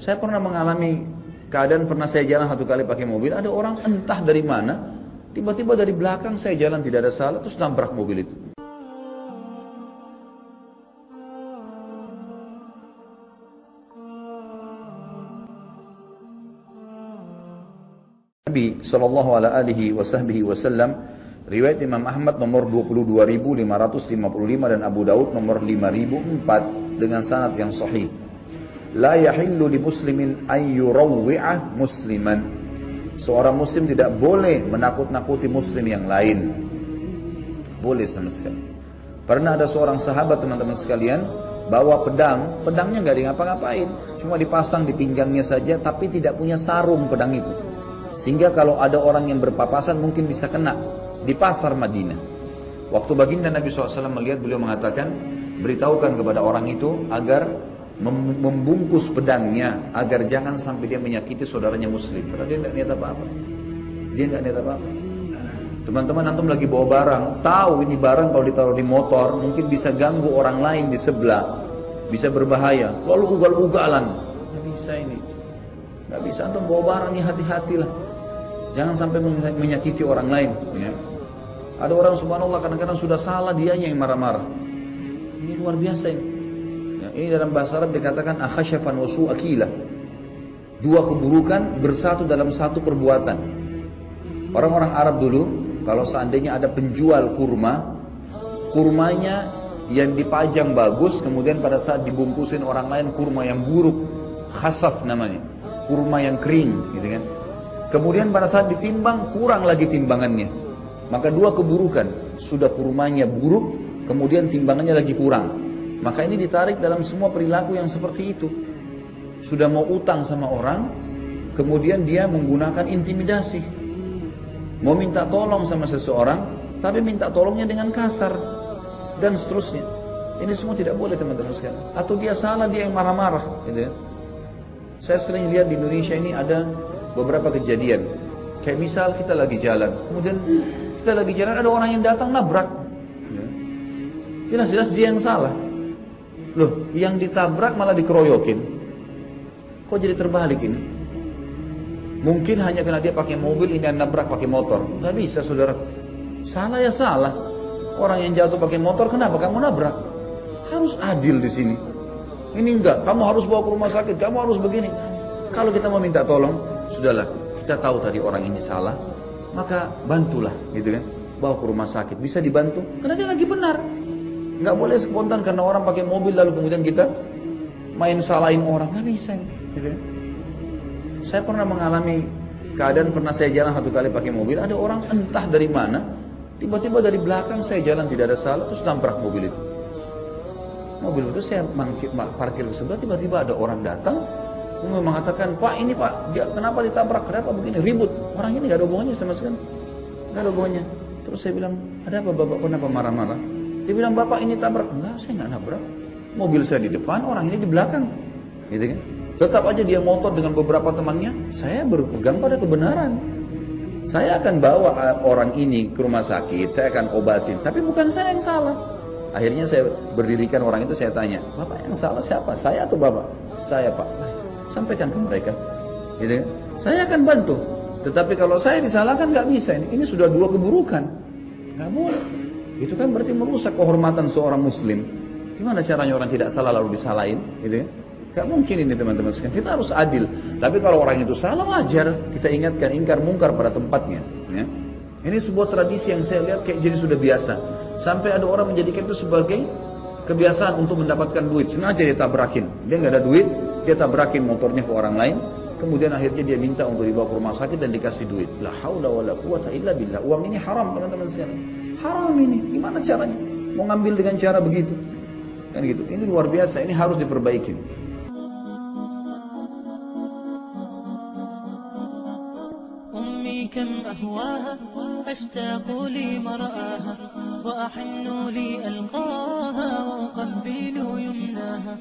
Saya pernah mengalami keadaan pernah saya jalan satu kali pakai mobil, ada orang entah dari mana, tiba-tiba dari belakang saya jalan tidak ada salah, terus nabrak mobil itu. Nabi Shallallahu Alaihi Wasallam riwayat Imam Ahmad nomor 22.555 dan Abu Daud nomor 5.004 dengan sanad yang sahih. La yahillu li muslimin an yurawwi'ah musliman. Seorang muslim tidak boleh menakut-nakuti muslim yang lain. Boleh sama sekali. Pernah ada seorang sahabat teman-teman sekalian bawa pedang, pedangnya nggak di ngapa-ngapain, cuma dipasang di pinggangnya saja, tapi tidak punya sarung pedang itu. Sehingga kalau ada orang yang berpapasan mungkin bisa kena di pasar Madinah. Waktu baginda Nabi SAW melihat beliau mengatakan, beritahukan kepada orang itu agar membungkus pedangnya agar jangan sampai dia menyakiti saudaranya muslim. Karena dia tidak niat apa-apa. Dia tidak niat apa-apa. Teman-teman antum lagi bawa barang, tahu ini barang kalau ditaruh di motor mungkin bisa ganggu orang lain di sebelah, bisa berbahaya. Lalu ugal-ugalan, nggak bisa ini, nggak bisa antum bawa barang ini hati-hatilah. Jangan sampai menyakiti orang lain. Ya. Ada orang subhanallah kadang-kadang sudah salah dia yang marah-marah. Ini luar biasa ini. Ya, ini dalam bahasa Arab dikatakan akhasyafan wasu akila. Dua keburukan bersatu dalam satu perbuatan. Orang-orang Arab dulu, kalau seandainya ada penjual kurma, kurmanya yang dipajang bagus, kemudian pada saat dibungkusin orang lain kurma yang buruk, khasaf namanya, kurma yang kering, gitu kan? Kemudian pada saat ditimbang kurang lagi timbangannya. Maka dua keburukan. Sudah kurmanya buruk, kemudian timbangannya lagi kurang. Maka ini ditarik dalam semua perilaku yang seperti itu. Sudah mau utang sama orang, kemudian dia menggunakan intimidasi. Mau minta tolong sama seseorang, tapi minta tolongnya dengan kasar. Dan seterusnya. Ini semua tidak boleh teman-teman sekalian. Atau dia salah, dia yang marah-marah. Gitu ya. Saya sering lihat di Indonesia ini ada beberapa kejadian. Kayak misal kita lagi jalan, kemudian kita lagi jalan ada orang yang datang nabrak. Ya. Jelas-jelas dia yang salah. Loh, yang ditabrak malah dikeroyokin. Kok jadi terbalik ini? Mungkin hanya karena dia pakai mobil ini yang nabrak pakai motor. Gak bisa saudara. Salah ya salah. Orang yang jatuh pakai motor kenapa kamu nabrak? Harus adil di sini. Ini enggak, kamu harus bawa ke rumah sakit, kamu harus begini. Kalau kita mau minta tolong, sudahlah kita tahu tadi orang ini salah, maka bantulah gitu kan. Bawa ke rumah sakit, bisa dibantu karena dia lagi benar. Nggak boleh spontan karena orang pakai mobil lalu kemudian kita main salahin orang, nggak bisa gitu kan. Saya pernah mengalami keadaan pernah saya jalan satu kali pakai mobil, ada orang entah dari mana, tiba-tiba dari belakang saya jalan tidak ada salah, terus nabrak mobil itu. Mobil itu saya parkir ke sebelah, tiba-tiba ada orang datang, mengatakan, Pak ini Pak, dia, kenapa ditabrak? Kenapa begini? Ribut. Orang ini gak ada hubungannya sama sekali. Gak ada hubungannya. Terus saya bilang, ada apa Bapak? Kenapa marah-marah? Dia bilang, Bapak ini tabrak. Enggak, saya nggak nabrak. Mobil saya di depan, orang ini di belakang. Gitu kan? Tetap aja dia motor dengan beberapa temannya. Saya berpegang pada kebenaran. Saya akan bawa orang ini ke rumah sakit, saya akan obatin. Tapi bukan saya yang salah. Akhirnya saya berdirikan orang itu, saya tanya, Bapak yang salah siapa? Saya atau Bapak? Saya Pak. Sampaikan ke mereka. Gitu. Saya akan bantu. Tetapi kalau saya disalahkan nggak bisa ini. Ini sudah dua keburukan. Nggak boleh. Itu kan berarti merusak kehormatan seorang muslim. Gimana caranya orang tidak salah lalu disalahin? Gitu ya. Gak mungkin ini teman-teman sekalian. Kita harus adil. Tapi kalau orang itu salah wajar. Kita ingatkan ingkar mungkar pada tempatnya. Ya. Ini sebuah tradisi yang saya lihat kayak jadi sudah biasa. Sampai ada orang menjadikan itu sebagai kebiasaan untuk mendapatkan duit. Sengaja dia tabrakin. Dia nggak ada duit, dia tabrakin motornya ke orang lain, kemudian akhirnya dia minta untuk dibawa ke rumah sakit dan dikasih duit. La haula wala quwata illa billah. Uang ini haram teman-teman sekalian. Haram ini. Gimana caranya? Mau ngambil dengan cara begitu? Kan gitu. Ini luar biasa. Ini harus diperbaiki. كم أهواها أشتاق لمرآها وأحن لألقاها وأقبل يمناها